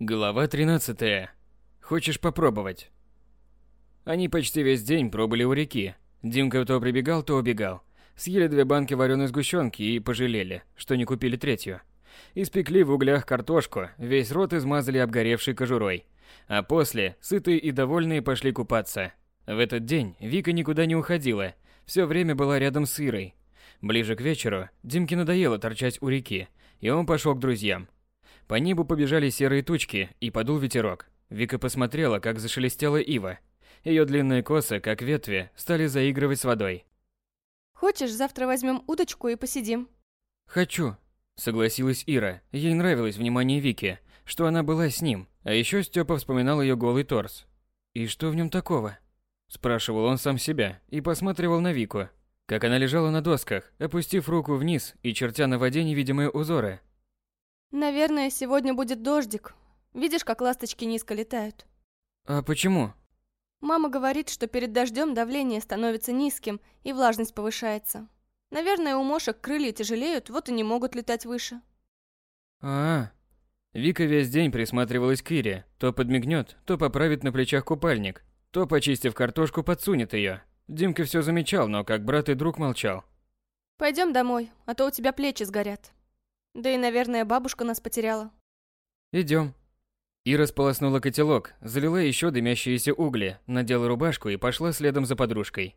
Глава 13. Хочешь попробовать? Они почти весь день пробыли у реки. Димка то прибегал, то убегал. Съели две банки вареной сгущенки и пожалели, что не купили третью. Испекли в углях картошку, весь рот измазали обгоревшей кожурой. А после, сытые и довольные, пошли купаться. В этот день Вика никуда не уходила, все время была рядом с Ирой. Ближе к вечеру Димке надоело торчать у реки, и он пошел к друзьям. По небу побежали серые тучки, и подул ветерок. Вика посмотрела, как зашелестела ива. Ее длинные косы, как ветви, стали заигрывать с водой. Хочешь, завтра возьмем удочку и посидим? «Хочу», — согласилась Ира. Ей нравилось внимание Вики, что она была с ним. А еще Степа вспоминал ее голый торс. «И что в нем такого?» Спрашивал он сам себя и посматривал на Вику, как она лежала на досках, опустив руку вниз и чертя на воде невидимые узоры. Наверное, сегодня будет дождик. Видишь, как ласточки низко летают? А почему? Мама говорит, что перед дождем давление становится низким и влажность повышается. Наверное, у мошек крылья тяжелеют, вот и не могут летать выше. А, -а, -а. Вика весь день присматривалась к Ире. То подмигнет, то поправит на плечах купальник, то, почистив картошку, подсунет ее. Димка все замечал, но как брат и друг молчал. Пойдем домой, а то у тебя плечи сгорят. Да и, наверное, бабушка нас потеряла. Идем. Ира сполоснула котелок, залила еще дымящиеся угли, надела рубашку и пошла следом за подружкой.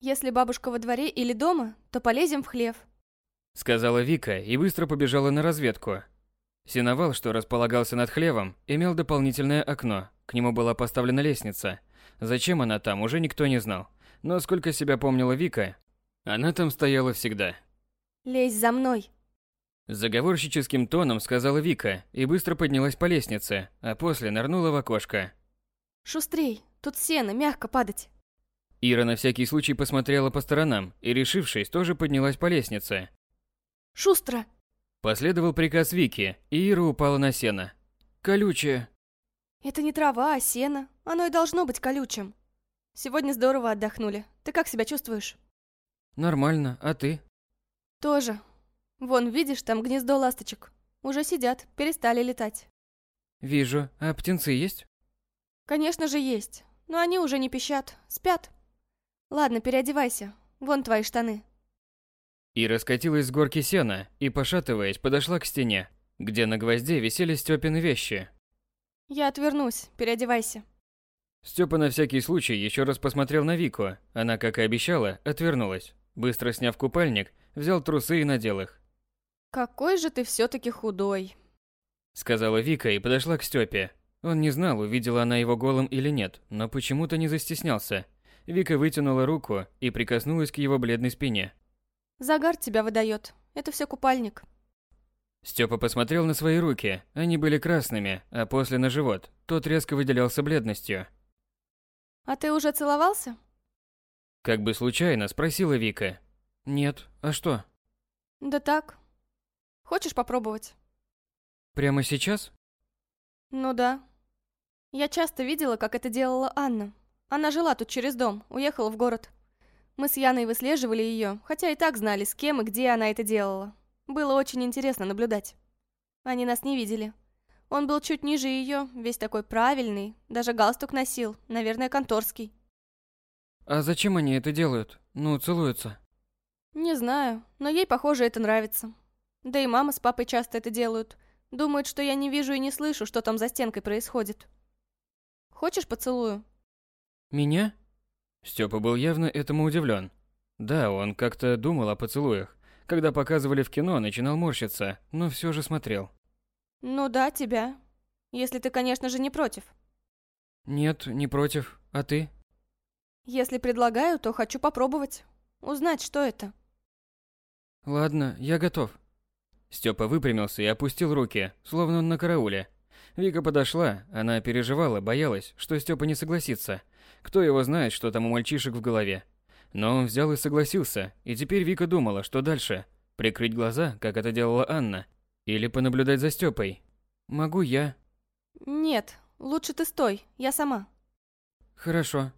Если бабушка во дворе или дома, то полезем в хлев. Сказала Вика и быстро побежала на разведку. Синовал, что располагался над хлевом, имел дополнительное окно. К нему была поставлена лестница. Зачем она там, уже никто не знал. Но сколько себя помнила Вика, она там стояла всегда. «Лезь за мной!» Заговорщическим тоном сказала Вика и быстро поднялась по лестнице, а после нырнула в окошко. «Шустрей, тут сено, мягко падать». Ира на всякий случай посмотрела по сторонам и, решившись, тоже поднялась по лестнице. «Шустро!» Последовал приказ Вики, и Ира упала на сено. «Колючее!» «Это не трава, а сено. Оно и должно быть колючим. Сегодня здорово отдохнули. Ты как себя чувствуешь?» «Нормально, а ты?» «Тоже. Вон, видишь, там гнездо ласточек. Уже сидят, перестали летать. Вижу. А птенцы есть? Конечно же есть. Но они уже не пищат, спят. Ладно, переодевайся. Вон твои штаны. И раскатилась с горки сена и, пошатываясь, подошла к стене, где на гвозде висели Стёпины вещи. Я отвернусь, переодевайся. Степа на всякий случай еще раз посмотрел на Вику. Она, как и обещала, отвернулась. Быстро сняв купальник, взял трусы и надел их. «Какой же ты все-таки худой!» Сказала Вика и подошла к Степе. Он не знал, увидела она его голым или нет, но почему-то не застеснялся. Вика вытянула руку и прикоснулась к его бледной спине. «Загар тебя выдает. Это все купальник». Степа посмотрел на свои руки. Они были красными, а после на живот. Тот резко выделялся бледностью. «А ты уже целовался?» Как бы случайно спросила Вика. «Нет. А что?» «Да так. Хочешь попробовать? Прямо сейчас? Ну да. Я часто видела, как это делала Анна. Она жила тут через дом, уехала в город. Мы с Яной выслеживали ее, хотя и так знали, с кем и где она это делала. Было очень интересно наблюдать. Они нас не видели. Он был чуть ниже ее, весь такой правильный, даже галстук носил, наверное, конторский. А зачем они это делают? Ну, целуются? Не знаю, но ей, похоже, это нравится. Да и мама с папой часто это делают. Думают, что я не вижу и не слышу, что там за стенкой происходит. Хочешь поцелую? Меня? Степа был явно этому удивлен. Да, он как-то думал о поцелуях. Когда показывали в кино, начинал морщиться, но все же смотрел. Ну да, тебя. Если ты, конечно же, не против. Нет, не против. А ты? Если предлагаю, то хочу попробовать. Узнать, что это. Ладно, я готов. Степа выпрямился и опустил руки, словно он на карауле. Вика подошла, она переживала, боялась, что Степа не согласится. Кто его знает, что там у мальчишек в голове. Но он взял и согласился, и теперь Вика думала, что дальше. Прикрыть глаза, как это делала Анна, или понаблюдать за Степой. Могу я? Нет, лучше ты стой, я сама. Хорошо.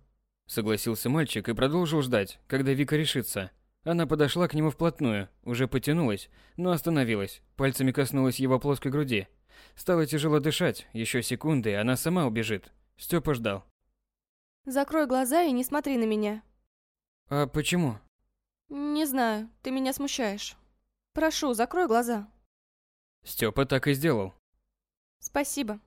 Согласился мальчик и продолжил ждать, когда Вика решится. Она подошла к нему вплотную, уже потянулась, но остановилась, пальцами коснулась его плоской груди. Стало тяжело дышать, еще секунды, и она сама убежит. Степа ждал. Закрой глаза и не смотри на меня. А почему? Не знаю, ты меня смущаешь. Прошу, закрой глаза. Степа так и сделал. Спасибо.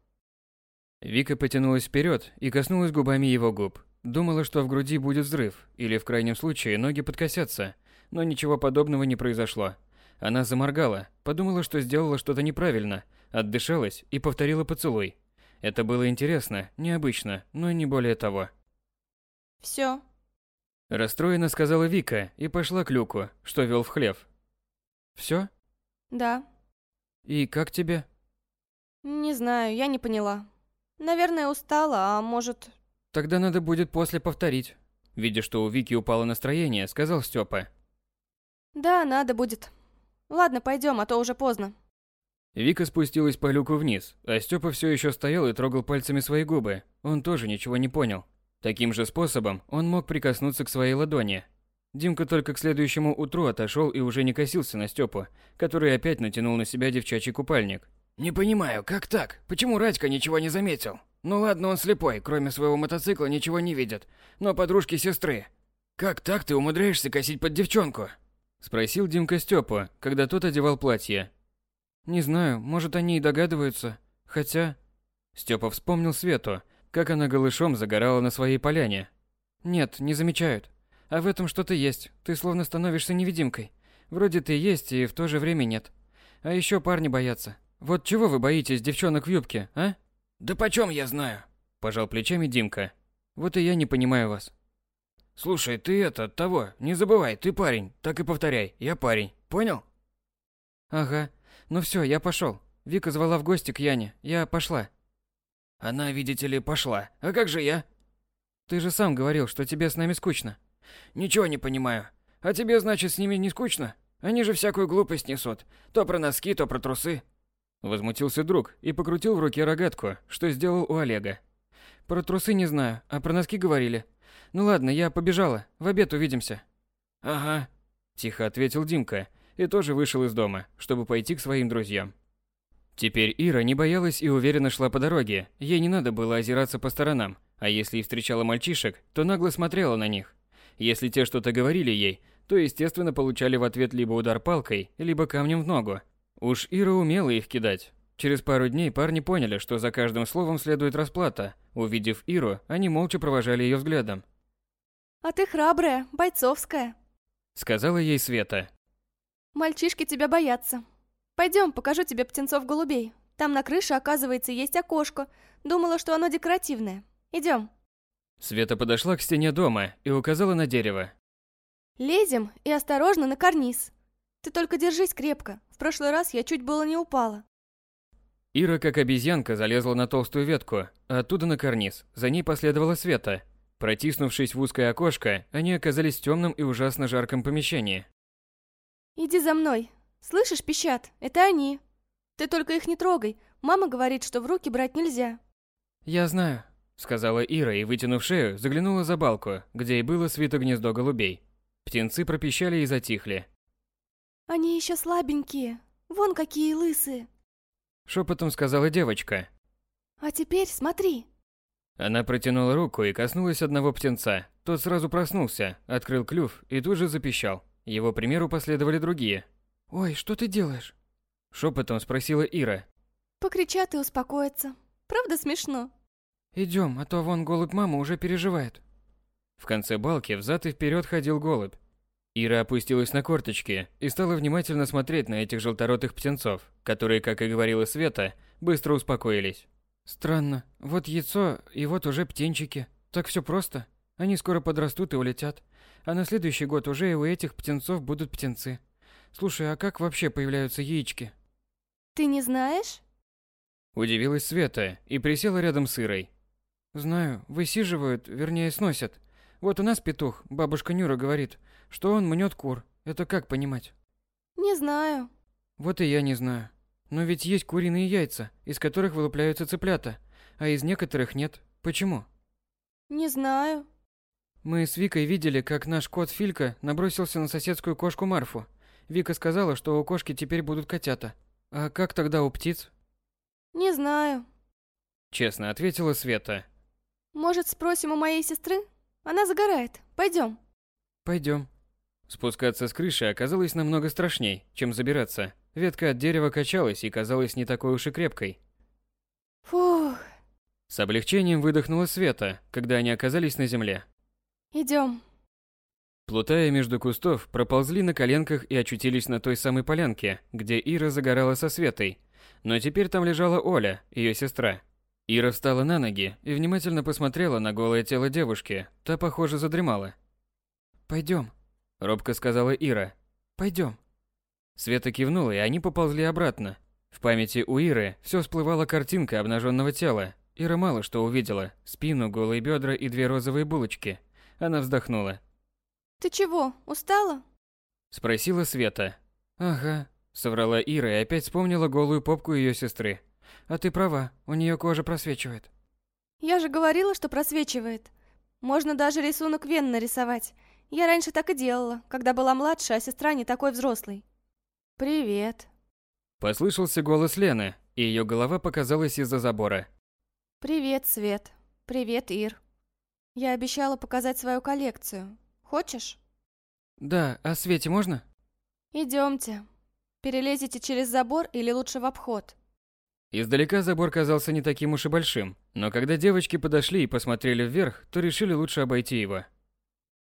Вика потянулась вперед и коснулась губами его губ. Думала, что в груди будет взрыв, или в крайнем случае ноги подкосятся, но ничего подобного не произошло. Она заморгала, подумала, что сделала что-то неправильно, отдышалась и повторила поцелуй. Это было интересно, необычно, но не более того. Все. Расстроенно сказала Вика и пошла к люку, что вел в хлев. Все? Да. И как тебе? Не знаю, я не поняла. Наверное, устала, а может... Тогда надо будет после повторить. Видя, что у Вики упало настроение, сказал Степа. Да, надо будет. Ладно, пойдем, а то уже поздно. Вика спустилась по люку вниз, а Степа все еще стоял и трогал пальцами свои губы. Он тоже ничего не понял. Таким же способом он мог прикоснуться к своей ладони. Димка только к следующему утру отошел и уже не косился на Степу, который опять натянул на себя девчачий купальник. «Не понимаю, как так? Почему Радька ничего не заметил? Ну ладно, он слепой, кроме своего мотоцикла ничего не видит. Но подружки сестры. Как так ты умудряешься косить под девчонку?» Спросил Димка Степу, когда тот одевал платье. «Не знаю, может они и догадываются. Хотя...» Степа вспомнил Свету, как она голышом загорала на своей поляне. «Нет, не замечают. А в этом что-то есть. Ты словно становишься невидимкой. Вроде ты есть, и в то же время нет. А еще парни боятся. Вот чего вы боитесь девчонок в юбке, а? Да почем я знаю? Пожал плечами Димка. Вот и я не понимаю вас. Слушай, ты это, того, не забывай, ты парень. Так и повторяй, я парень. Понял? Ага. Ну все, я пошел. Вика звала в гости к Яне. Я пошла. Она, видите ли, пошла. А как же я? Ты же сам говорил, что тебе с нами скучно. Ничего не понимаю. А тебе, значит, с ними не скучно? Они же всякую глупость несут. То про носки, то про трусы. Возмутился друг и покрутил в руке рогатку, что сделал у Олега. Про трусы не знаю, а про носки говорили. Ну ладно, я побежала. В обед увидимся. Ага, тихо ответил Димка и тоже вышел из дома, чтобы пойти к своим друзьям. Теперь Ира не боялась и уверенно шла по дороге. Ей не надо было озираться по сторонам, а если и встречала мальчишек, то нагло смотрела на них. Если те что-то говорили ей, то, естественно, получали в ответ либо удар палкой, либо камнем в ногу, Уж Ира умела их кидать. Через пару дней парни поняли, что за каждым словом следует расплата. Увидев Иру, они молча провожали ее взглядом. «А ты храбрая, бойцовская», — сказала ей Света. «Мальчишки тебя боятся. Пойдем, покажу тебе птенцов-голубей. Там на крыше, оказывается, есть окошко. Думала, что оно декоративное. Идем». Света подошла к стене дома и указала на дерево. «Лезем и осторожно на карниз. Ты только держись крепко. В прошлый раз я чуть было не упала. Ира, как обезьянка, залезла на толстую ветку, а оттуда на карниз. За ней последовала Света. Протиснувшись в узкое окошко, они оказались в темном и ужасно жарком помещении. «Иди за мной. Слышишь, пищат? Это они. Ты только их не трогай. Мама говорит, что в руки брать нельзя». «Я знаю», — сказала Ира и, вытянув шею, заглянула за балку, где и было свито гнездо голубей. Птенцы пропищали и затихли. Они еще слабенькие. Вон какие лысые. Шепотом сказала девочка. А теперь смотри. Она протянула руку и коснулась одного птенца. Тот сразу проснулся, открыл клюв и тут же запищал. Его примеру последовали другие. «Ой, что ты делаешь?» Шепотом спросила Ира. Покричат и успокоятся. Правда смешно? Идем, а то вон голубь мама уже переживает. В конце балки взад и вперед ходил голубь. Ира опустилась на корточки и стала внимательно смотреть на этих желторотых птенцов, которые, как и говорила Света, быстро успокоились. Странно. Вот яйцо, и вот уже птенчики. Так все просто. Они скоро подрастут и улетят. А на следующий год уже и у этих птенцов будут птенцы. Слушай, а как вообще появляются яички? Ты не знаешь? Удивилась Света и присела рядом с Ирой. Знаю, высиживают, вернее сносят. Вот у нас петух, бабушка Нюра говорит, что он мнет кур. Это как понимать? Не знаю. Вот и я не знаю. Но ведь есть куриные яйца, из которых вылупляются цыплята, а из некоторых нет. Почему? Не знаю. Мы с Викой видели, как наш кот Филька набросился на соседскую кошку Марфу. Вика сказала, что у кошки теперь будут котята. А как тогда у птиц? Не знаю. Честно ответила Света. Может, спросим у моей сестры? Она загорает. Пойдем. Пойдем. Спускаться с крыши оказалось намного страшней, чем забираться. Ветка от дерева качалась и казалась не такой уж и крепкой. Фух. С облегчением выдохнула Света, когда они оказались на земле. Идем. Плутая между кустов, проползли на коленках и очутились на той самой полянке, где Ира загорала со Светой. Но теперь там лежала Оля, ее сестра. Ира встала на ноги и внимательно посмотрела на голое тело девушки. Та, похоже, задремала. «Пойдем», – робко сказала Ира. «Пойдем». Света кивнула, и они поползли обратно. В памяти у Иры все всплывала картинка обнаженного тела. Ира мало что увидела. Спину, голые бедра и две розовые булочки. Она вздохнула. Ты чего, устала? Спросила Света. Ага, соврала Ира и опять вспомнила голую попку ее сестры. А ты права, у нее кожа просвечивает. Я же говорила, что просвечивает. Можно даже рисунок вен нарисовать. Я раньше так и делала, когда была младше, а сестра не такой взрослый. Привет. Послышался голос Лены, и ее голова показалась из-за забора. Привет, Свет. Привет, Ир. Я обещала показать свою коллекцию. Хочешь? Да, а Свете можно? Идемте. Перелезете через забор или лучше в обход? Издалека забор казался не таким уж и большим, но когда девочки подошли и посмотрели вверх, то решили лучше обойти его.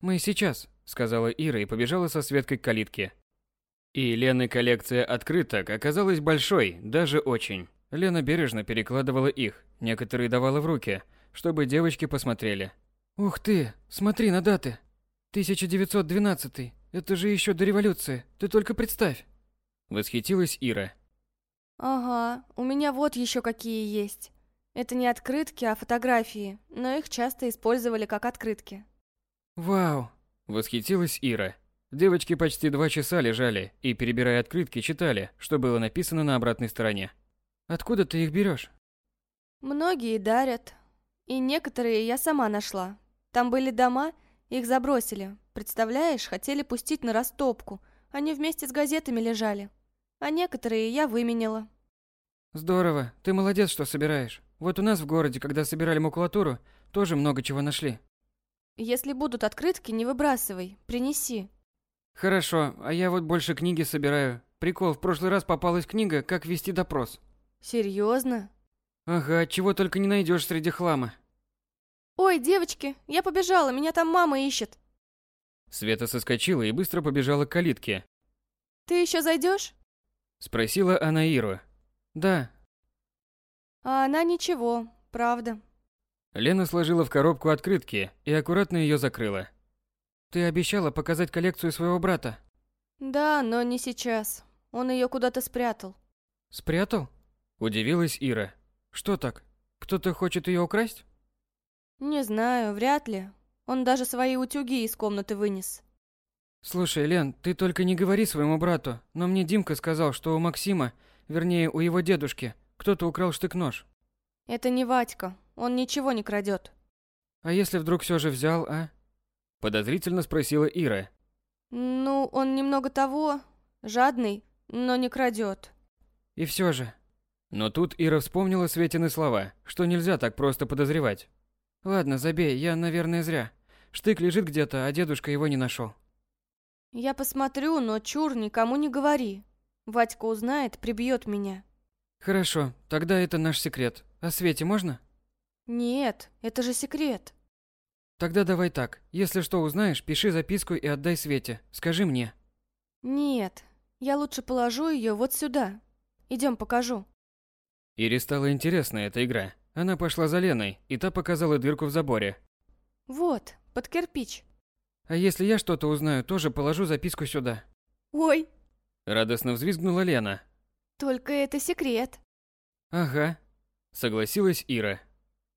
«Мы сейчас», — сказала Ира и побежала со Светкой к калитке. И Лены коллекция открыток оказалась большой, даже очень. Лена бережно перекладывала их, некоторые давала в руки, чтобы девочки посмотрели. «Ух ты, смотри на даты!» 1912. Это же еще до революции. Ты только представь. Восхитилась Ира. Ага, у меня вот еще какие есть. Это не открытки, а фотографии, но их часто использовали как открытки. Вау, восхитилась Ира. Девочки почти два часа лежали и, перебирая открытки, читали, что было написано на обратной стороне. Откуда ты их берешь? Многие дарят. И некоторые я сама нашла. Там были дома, их забросили. Представляешь, хотели пустить на растопку. Они вместе с газетами лежали. А некоторые я выменяла. Здорово. Ты молодец, что собираешь. Вот у нас в городе, когда собирали макулатуру, тоже много чего нашли. Если будут открытки, не выбрасывай. Принеси. Хорошо, а я вот больше книги собираю. Прикол, в прошлый раз попалась книга «Как вести допрос». Серьезно? Ага, чего только не найдешь среди хлама. «Ой, девочки, я побежала, меня там мама ищет!» Света соскочила и быстро побежала к калитке. «Ты еще зайдешь? Спросила она Иру. «Да». А она ничего, правда. Лена сложила в коробку открытки и аккуратно ее закрыла. «Ты обещала показать коллекцию своего брата?» «Да, но не сейчас. Он ее куда-то спрятал». «Спрятал?» Удивилась Ира. «Что так? Кто-то хочет ее украсть?» Не знаю, вряд ли. Он даже свои утюги из комнаты вынес. Слушай, Лен, ты только не говори своему брату, но мне Димка сказал, что у Максима, вернее, у его дедушки, кто-то украл штык-нож. Это не Ватька, он ничего не крадет. А если вдруг все же взял, а? Подозрительно спросила Ира. Ну, он немного того, жадный, но не крадет. И все же. Но тут Ира вспомнила Светины слова, что нельзя так просто подозревать. Ладно, забей, я, наверное, зря. Штык лежит где-то, а дедушка его не нашел. Я посмотрю, но чур, никому не говори. Вадька узнает, прибьет меня. Хорошо, тогда это наш секрет. А Свете можно? Нет, это же секрет. Тогда давай так. Если что узнаешь, пиши записку и отдай Свете. Скажи мне. Нет, я лучше положу ее вот сюда. Идем, покажу. Ире стала интересна эта игра. Она пошла за Леной, и та показала дырку в заборе. Вот, под кирпич. А если я что-то узнаю, тоже положу записку сюда. Ой! Радостно взвизгнула Лена. Только это секрет. Ага, согласилась Ира.